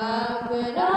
اپنا